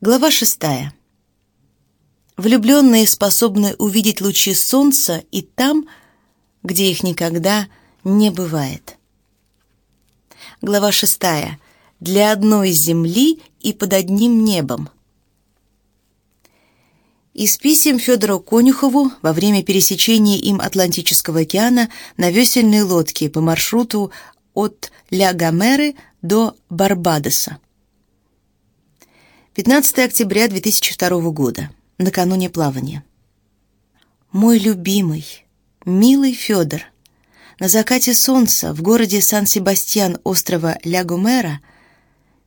Глава шестая. Влюбленные способны увидеть лучи солнца и там, где их никогда не бывает. Глава шестая. Для одной земли и под одним небом. Из писем Федору Конюхову во время пересечения им Атлантического океана на весельной лодке по маршруту от Ля-Гомеры до Барбадоса. 15 октября 2002 года, накануне плавания. Мой любимый, милый Федор, на закате солнца в городе Сан-Себастьян острова Ля-Гомера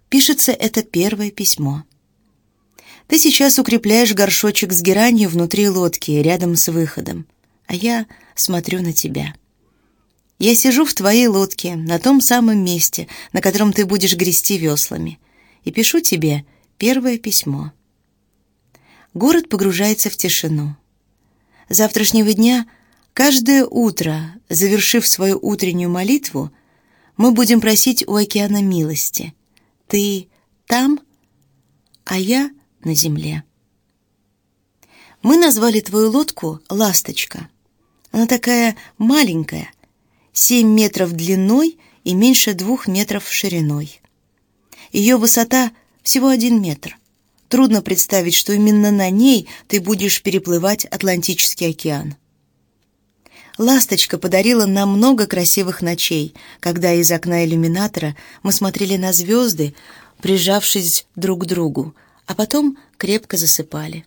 пишется это первое письмо. Ты сейчас укрепляешь горшочек с геранью внутри лодки, рядом с выходом, а я смотрю на тебя. Я сижу в твоей лодке, на том самом месте, на котором ты будешь грести веслами, и пишу тебе — Первое письмо. Город погружается в тишину. Завтрашнего дня, каждое утро, завершив свою утреннюю молитву, мы будем просить у океана милости. Ты там, а я на земле. Мы назвали твою лодку «Ласточка». Она такая маленькая, семь метров длиной и меньше двух метров шириной. Ее высота всего один метр. Трудно представить, что именно на ней ты будешь переплывать Атлантический океан. Ласточка подарила нам много красивых ночей, когда из окна иллюминатора мы смотрели на звезды, прижавшись друг к другу, а потом крепко засыпали.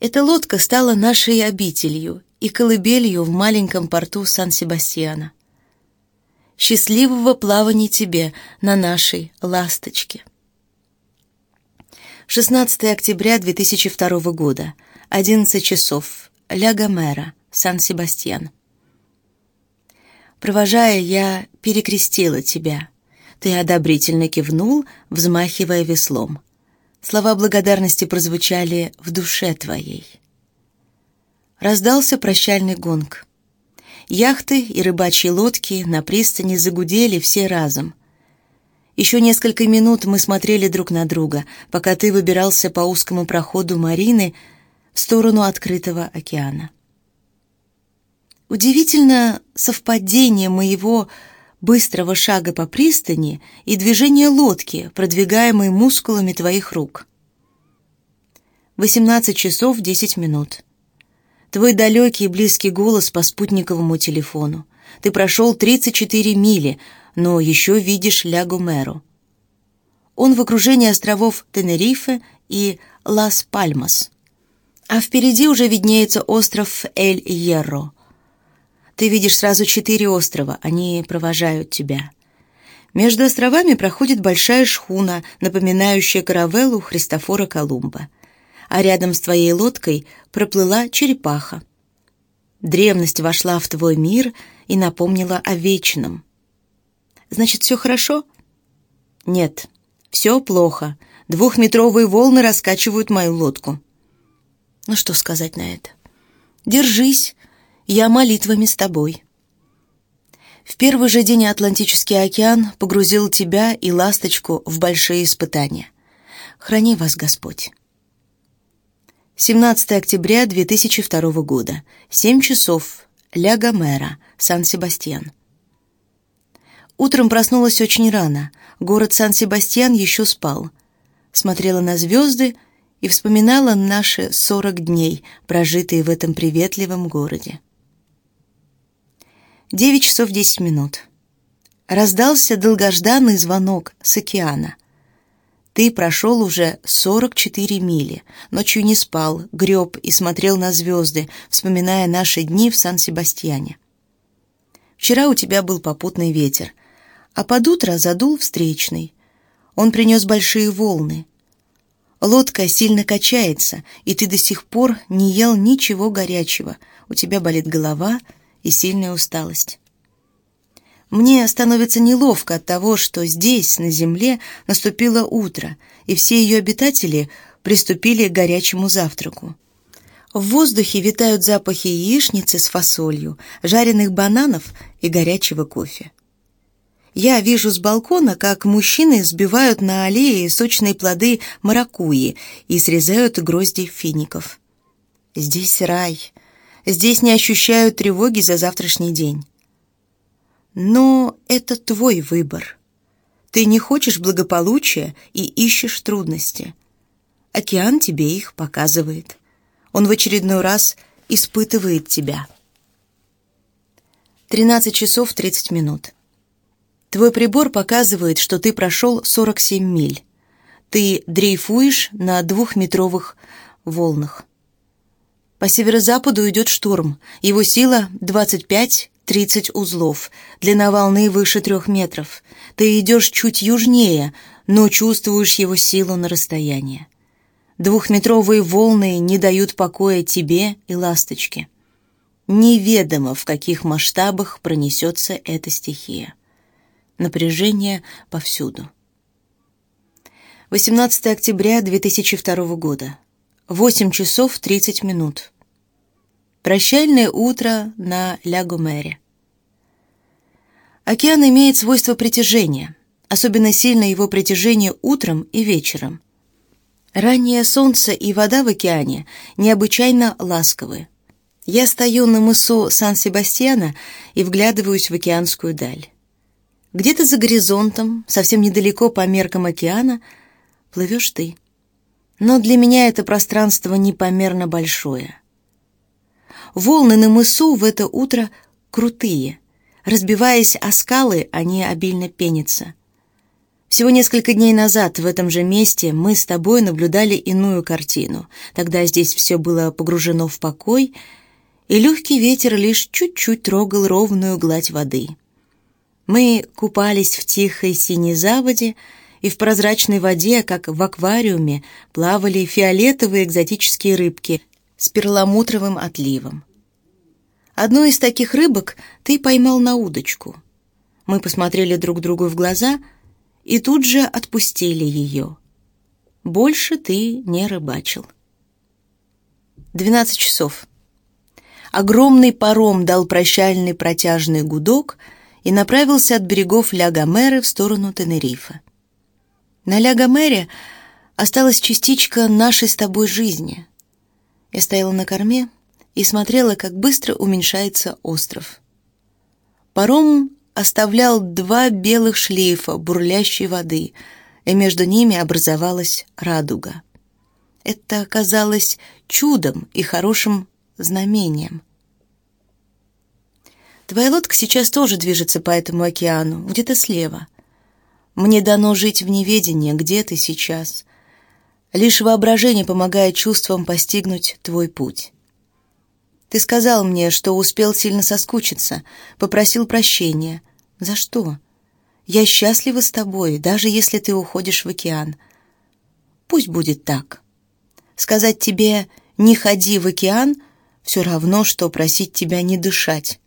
Эта лодка стала нашей обителью и колыбелью в маленьком порту Сан-Себастьяна. Счастливого плавания тебе на нашей ласточке. 16 октября 2002 года, 11 часов, Ля Гомера, Сан-Себастьян. Провожая, я перекрестила тебя. Ты одобрительно кивнул, взмахивая веслом. Слова благодарности прозвучали в душе твоей. Раздался прощальный гонг. Яхты и рыбачьи лодки на пристани загудели все разом. Еще несколько минут мы смотрели друг на друга, пока ты выбирался по узкому проходу Марины в сторону открытого океана. Удивительно совпадение моего быстрого шага по пристани и движения лодки, продвигаемой мускулами твоих рук. 18 часов 10 минут. Твой далекий и близкий голос по спутниковому телефону. Ты прошел 34 мили, но еще видишь Ля-Гомеру. Он в окружении островов Тенерифе и Лас-Пальмас. А впереди уже виднеется остров Эль-Ерро. Ты видишь сразу четыре острова, они провожают тебя. Между островами проходит большая шхуна, напоминающая каравеллу Христофора Колумба. А рядом с твоей лодкой проплыла черепаха. Древность вошла в твой мир и напомнила о вечном. Значит, все хорошо? Нет, все плохо. Двухметровые волны раскачивают мою лодку. Ну что сказать на это? Держись, я молитвами с тобой. В первый же день Атлантический океан погрузил тебя и ласточку в большие испытания. Храни вас Господь. 17 октября 2002 года. 7 часов. Ля Гомера, Сан-Себастьян. Утром проснулась очень рано. Город Сан-Себастьян еще спал. Смотрела на звезды и вспоминала наши сорок дней, прожитые в этом приветливом городе. Девять часов десять минут. Раздался долгожданный звонок с океана. Ты прошел уже сорок четыре мили, ночью не спал, греб и смотрел на звезды, вспоминая наши дни в Сан-Себастьяне. Вчера у тебя был попутный ветер — а под утро задул встречный. Он принес большие волны. Лодка сильно качается, и ты до сих пор не ел ничего горячего. У тебя болит голова и сильная усталость. Мне становится неловко от того, что здесь, на земле, наступило утро, и все ее обитатели приступили к горячему завтраку. В воздухе витают запахи яичницы с фасолью, жареных бананов и горячего кофе. Я вижу с балкона, как мужчины сбивают на аллее сочные плоды маракуйи и срезают грозди фиников. Здесь рай. Здесь не ощущаю тревоги за завтрашний день. Но это твой выбор. Ты не хочешь благополучия и ищешь трудности. Океан тебе их показывает. Он в очередной раз испытывает тебя. 13 часов 30 минут. Твой прибор показывает, что ты прошел 47 миль. Ты дрейфуешь на двухметровых волнах. По северо-западу идет шторм. Его сила 25-30 узлов. Длина волны выше трех метров. Ты идешь чуть южнее, но чувствуешь его силу на расстоянии. Двухметровые волны не дают покоя тебе и ласточке. Неведомо, в каких масштабах пронесется эта стихия. Напряжение повсюду. 18 октября 2002 года. 8 часов 30 минут. Прощальное утро на Ля-Гомере. Океан имеет свойство притяжения. Особенно сильно его притяжение утром и вечером. Раннее солнце и вода в океане необычайно ласковы. Я стою на мысу Сан-Себастьяна и вглядываюсь в океанскую даль. Где-то за горизонтом, совсем недалеко по меркам океана, плывешь ты. Но для меня это пространство непомерно большое. Волны на мысу в это утро крутые. Разбиваясь о скалы, они обильно пенятся. Всего несколько дней назад в этом же месте мы с тобой наблюдали иную картину. Тогда здесь все было погружено в покой — и легкий ветер лишь чуть-чуть трогал ровную гладь воды. Мы купались в тихой синей заводе, и в прозрачной воде, как в аквариуме, плавали фиолетовые экзотические рыбки с перламутровым отливом. Одну из таких рыбок ты поймал на удочку. Мы посмотрели друг другу в глаза и тут же отпустили ее. Больше ты не рыбачил. Двенадцать часов. Огромный паром дал прощальный протяжный гудок и направился от берегов Ля-Гомеры в сторону Тенерифа. На Ля-Гомере осталась частичка нашей с тобой жизни. Я стояла на корме и смотрела, как быстро уменьшается остров. Паром оставлял два белых шлейфа бурлящей воды, и между ними образовалась радуга. Это оказалось чудом и хорошим знамением. Твоя лодка сейчас тоже движется по этому океану, где-то слева. Мне дано жить в неведении, где ты сейчас. Лишь воображение помогает чувствам постигнуть твой путь. Ты сказал мне, что успел сильно соскучиться, попросил прощения. За что? Я счастлива с тобой, даже если ты уходишь в океан. Пусть будет так. Сказать тебе «не ходи в океан» все равно, что просить тебя не дышать.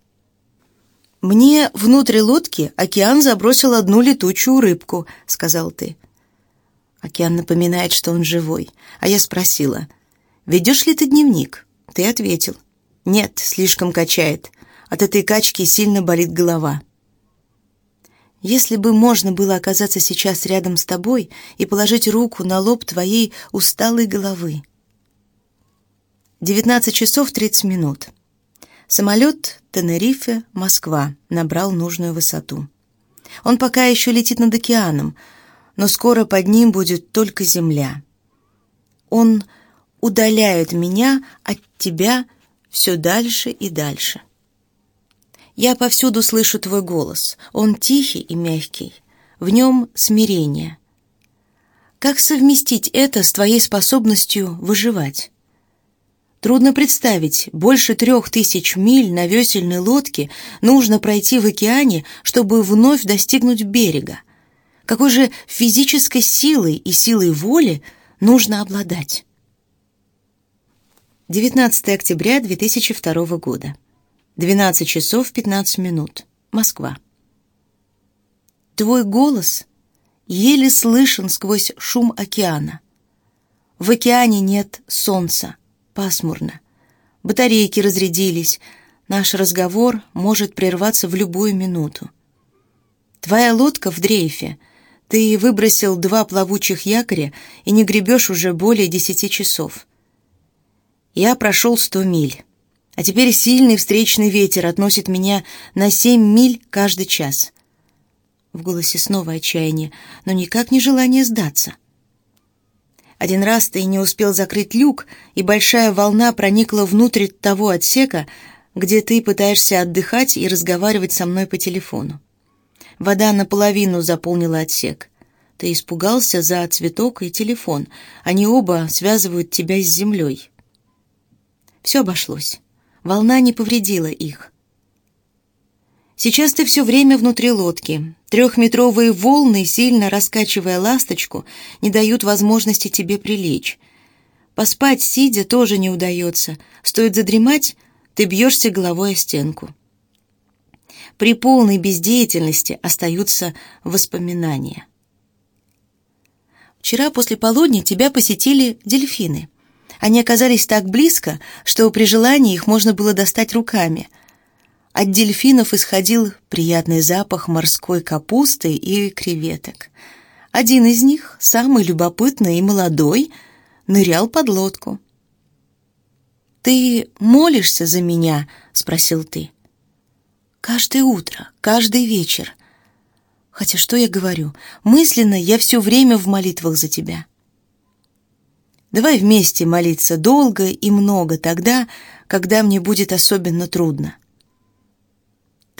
«Мне внутрь лодки океан забросил одну летучую рыбку», — сказал ты. Океан напоминает, что он живой, а я спросила, «Ведешь ли ты дневник?» Ты ответил, «Нет, слишком качает. От этой качки сильно болит голова». Если бы можно было оказаться сейчас рядом с тобой и положить руку на лоб твоей усталой головы. 19 часов 30 минут. Самолет Тенерифе, Москва набрал нужную высоту. Он пока еще летит над океаном, но скоро под ним будет только земля. Он удаляет меня от тебя все дальше и дальше. Я повсюду слышу твой голос. Он тихий и мягкий. В нем смирение. Как совместить это с твоей способностью выживать? Трудно представить, больше трех тысяч миль на весельной лодке нужно пройти в океане, чтобы вновь достигнуть берега. Какой же физической силой и силой воли нужно обладать? 19 октября 2002 года. 12 часов 15 минут. Москва. Твой голос еле слышен сквозь шум океана. В океане нет солнца, Пасмурно. Батарейки разрядились. Наш разговор может прерваться в любую минуту. Твоя лодка в дрейфе. Ты выбросил два плавучих якоря и не гребешь уже более десяти часов. Я прошел сто миль, а теперь сильный встречный ветер относит меня на семь миль каждый час. В голосе снова отчаяние, но никак не желание сдаться. Один раз ты не успел закрыть люк, и большая волна проникла внутрь того отсека, где ты пытаешься отдыхать и разговаривать со мной по телефону. Вода наполовину заполнила отсек. Ты испугался за цветок и телефон. Они оба связывают тебя с землей. Все обошлось. Волна не повредила их. Сейчас ты все время внутри лодки. Трехметровые волны, сильно раскачивая ласточку, не дают возможности тебе прилечь. Поспать сидя тоже не удается. Стоит задремать, ты бьешься головой о стенку. При полной бездеятельности остаются воспоминания. Вчера после полудня тебя посетили дельфины. Они оказались так близко, что при желании их можно было достать руками — от дельфинов исходил приятный запах морской капусты и креветок. Один из них, самый любопытный и молодой, нырял под лодку. «Ты молишься за меня?» — спросил ты. «Каждое утро, каждый вечер. Хотя что я говорю? Мысленно я все время в молитвах за тебя». Давай вместе молиться долго и много тогда, когда мне будет особенно трудно.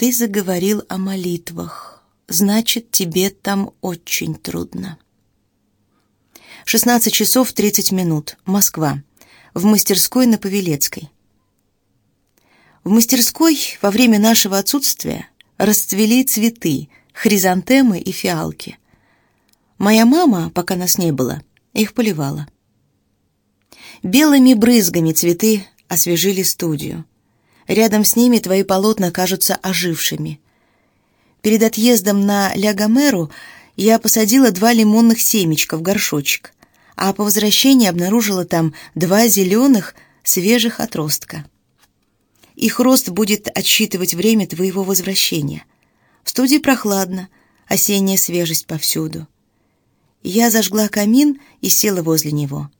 Ты заговорил о молитвах. Значит, тебе там очень трудно. 16 часов 30 минут. Москва. В мастерской на Павелецкой. В мастерской во время нашего отсутствия расцвели цветы, хризантемы и фиалки. Моя мама, пока нас не было, их поливала. Белыми брызгами цветы освежили студию. Рядом с ними твои полотна кажутся ожившими. Перед отъездом на Лягомеру я посадила два лимонных семечка в горшочек, а по возвращении обнаружила там два зеленых свежих отростка. Их рост будет отсчитывать время твоего возвращения. В студии прохладно, осенняя свежесть повсюду. Я зажгла камин и села возле него.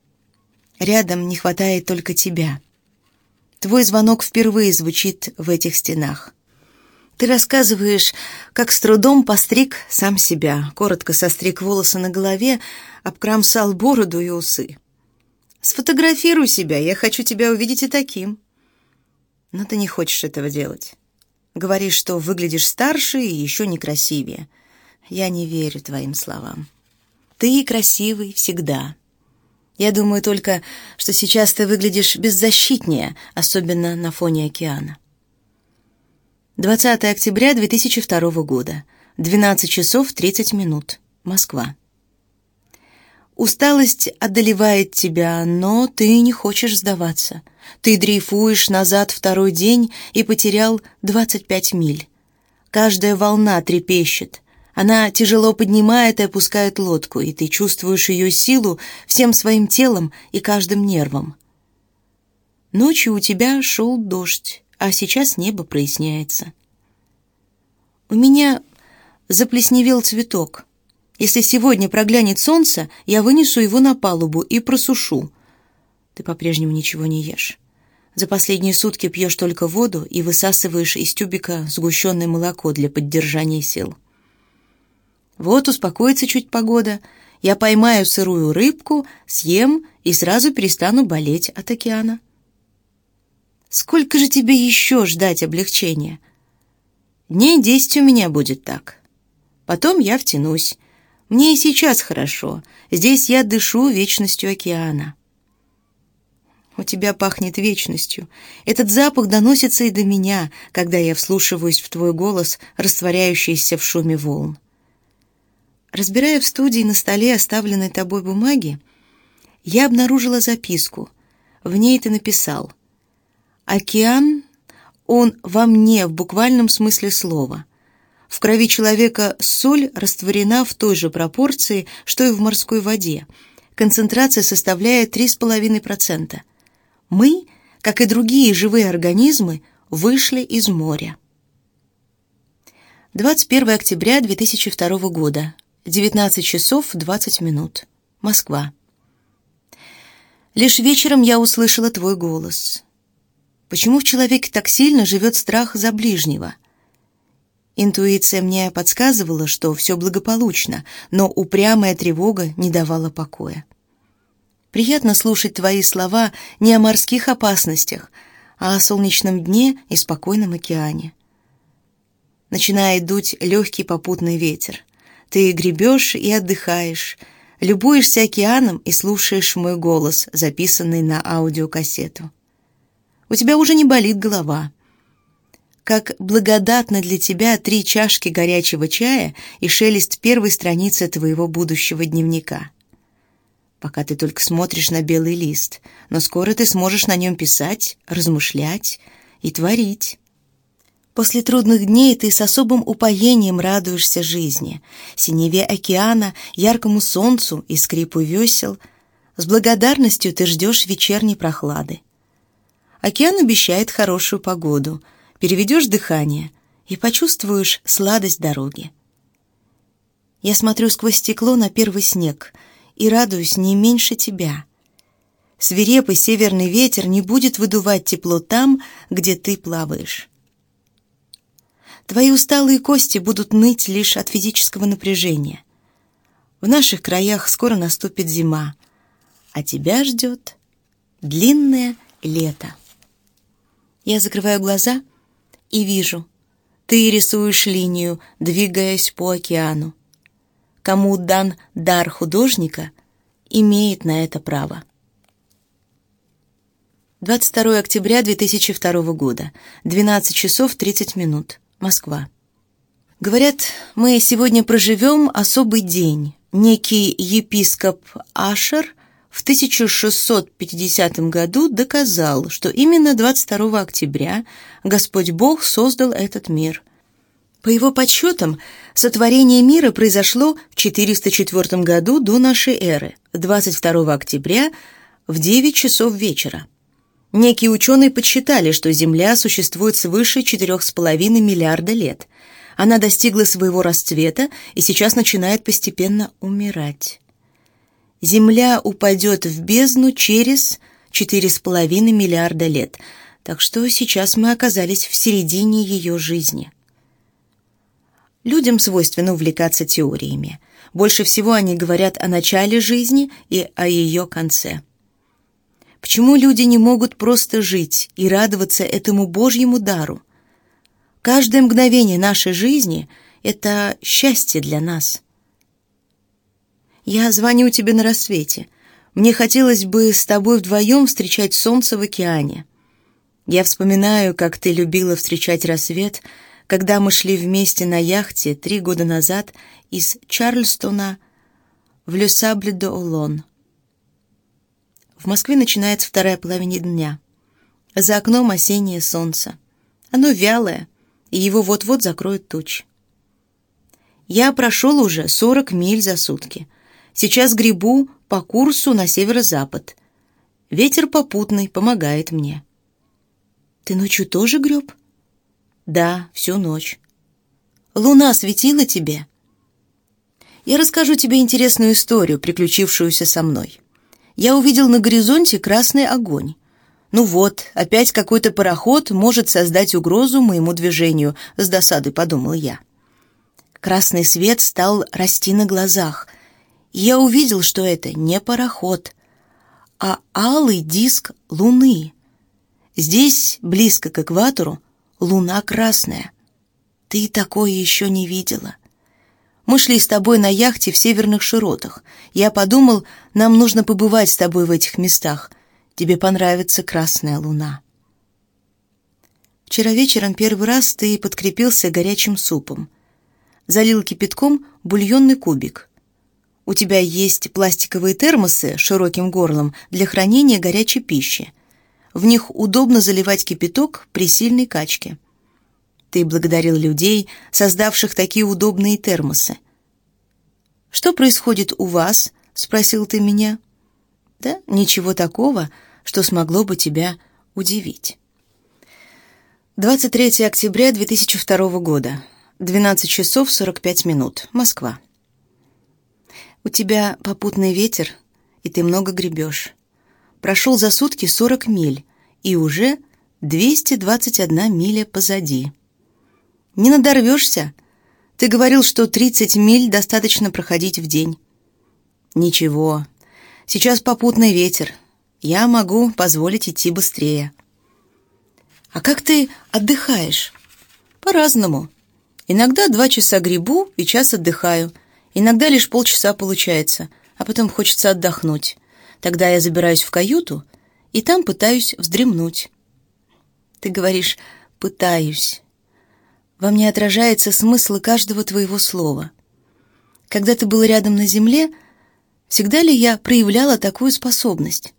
Рядом не хватает только тебя — Твой звонок впервые звучит в этих стенах. Ты рассказываешь, как с трудом постриг сам себя, коротко состриг волосы на голове, обкромсал бороду и усы. Сфотографируй себя, я хочу тебя увидеть и таким. Но ты не хочешь этого делать. Говоришь, что выглядишь старше и еще некрасивее. Я не верю твоим словам. Ты красивый всегда. Я думаю только, что сейчас ты выглядишь беззащитнее, особенно на фоне океана. 20 октября 2002 года. 12 часов 30 минут. Москва. Усталость одолевает тебя, но ты не хочешь сдаваться. Ты дрейфуешь назад второй день и потерял 25 миль. Каждая волна трепещет. Она тяжело поднимает и опускает лодку, и ты чувствуешь ее силу всем своим телом и каждым нервом. Ночью у тебя шел дождь, а сейчас небо проясняется. У меня заплесневел цветок. Если сегодня проглянет солнце, я вынесу его на палубу и просушу. Ты по-прежнему ничего не ешь. За последние сутки пьешь только воду и высасываешь из тюбика сгущенное молоко для поддержания сил. Вот успокоится чуть погода, я поймаю сырую рыбку, съем и сразу перестану болеть от океана. Сколько же тебе еще ждать облегчения? Дней десять у меня будет так. Потом я втянусь. Мне и сейчас хорошо. Здесь я дышу вечностью океана. У тебя пахнет вечностью. Этот запах доносится и до меня, когда я вслушиваюсь в твой голос, растворяющийся в шуме волн. Разбирая в студии на столе оставленной тобой бумаги, я обнаружила записку. В ней ты написал «Океан, он во мне в буквальном смысле слова. В крови человека соль растворена в той же пропорции, что и в морской воде. Концентрация составляет 3,5%. Мы, как и другие живые организмы, вышли из моря». 21 октября 2002 года. 19 часов 20 минут. Москва. Лишь вечером я услышала твой голос. Почему в человеке так сильно живет страх за ближнего? Интуиция мне подсказывала, что все благополучно, но упрямая тревога не давала покоя. Приятно слушать твои слова не о морских опасностях, а о солнечном дне и спокойном океане. Начинает дуть легкий попутный ветер. Ты гребешь и отдыхаешь, любуешься океаном и слушаешь мой голос, записанный на аудиокассету. У тебя уже не болит голова. Как благодатно для тебя три чашки горячего чая и шелест первой страницы твоего будущего дневника. Пока ты только смотришь на белый лист, но скоро ты сможешь на нем писать, размышлять и творить. После трудных дней ты с особым упоением радуешься жизни, синеве океана, яркому солнцу и скрипу весел. С благодарностью ты ждешь вечерней прохлады. Океан обещает хорошую погоду. Переведешь дыхание и почувствуешь сладость дороги. Я смотрю сквозь стекло на первый снег и радуюсь не меньше тебя. Свирепый северный ветер не будет выдувать тепло там, где ты плаваешь. Твои усталые кости будут ныть лишь от физического напряжения. В наших краях скоро наступит зима, а тебя ждет длинное лето. Я закрываю глаза и вижу. Ты рисуешь линию, двигаясь по океану. Кому дан дар художника, имеет на это право. 22 октября 2002 года, 12 часов 30 минут. Москва. Говорят, мы сегодня проживем особый день. Некий епископ Ашер в 1650 году доказал, что именно 22 октября Господь Бог создал этот мир. По его подсчетам, сотворение мира произошло в 404 году до нашей эры, 22 октября в 9 часов вечера. Некие ученые подсчитали, что Земля существует свыше 4,5 миллиарда лет. Она достигла своего расцвета и сейчас начинает постепенно умирать. Земля упадет в бездну через 4,5 миллиарда лет, так что сейчас мы оказались в середине ее жизни. Людям свойственно увлекаться теориями. Больше всего они говорят о начале жизни и о ее конце. Почему люди не могут просто жить и радоваться этому Божьему дару? Каждое мгновение нашей жизни — это счастье для нас. Я звоню тебе на рассвете. Мне хотелось бы с тобой вдвоем встречать солнце в океане. Я вспоминаю, как ты любила встречать рассвет, когда мы шли вместе на яхте три года назад из Чарльстона в Ле-Сабле-де-Олон. В Москве начинается вторая половина дня. За окном осеннее солнце. Оно вялое, и его вот-вот закроют тучи. Я прошел уже 40 миль за сутки. Сейчас гребу по курсу на северо-запад. Ветер попутный помогает мне. Ты ночью тоже греб? Да, всю ночь. Луна светила тебе? Я расскажу тебе интересную историю, приключившуюся со мной я увидел на горизонте красный огонь. Ну вот, опять какой-то пароход может создать угрозу моему движению, с досадой подумал я. Красный свет стал расти на глазах. я увидел, что это не пароход, а алый диск Луны. Здесь, близко к экватору, Луна красная. Ты такое еще не видела. Мы шли с тобой на яхте в северных широтах. Я подумал, нам нужно побывать с тобой в этих местах. Тебе понравится Красная Луна. Вчера вечером первый раз ты подкрепился горячим супом. Залил кипятком бульонный кубик. У тебя есть пластиковые термосы с широким горлом для хранения горячей пищи. В них удобно заливать кипяток при сильной качке. Ты благодарил людей, создавших такие удобные термосы. «Что происходит у вас?» — спросил ты меня. «Да, ничего такого, что смогло бы тебя удивить». 23 октября 2002 года, 12 часов 45 минут. Москва. У тебя попутный ветер, и ты много гребешь. Прошел за сутки 40 миль, и уже 221 миля позади. Не надорвешься? Ты говорил, что 30 миль достаточно проходить в день. Ничего, сейчас попутный ветер. Я могу позволить идти быстрее. А как ты отдыхаешь? По-разному. Иногда два часа грибу и час отдыхаю. Иногда лишь полчаса получается, а потом хочется отдохнуть. Тогда я забираюсь в каюту и там пытаюсь вздремнуть. Ты говоришь «пытаюсь». Во мне отражается смысл каждого твоего слова. Когда ты был рядом на земле, всегда ли я проявляла такую способность?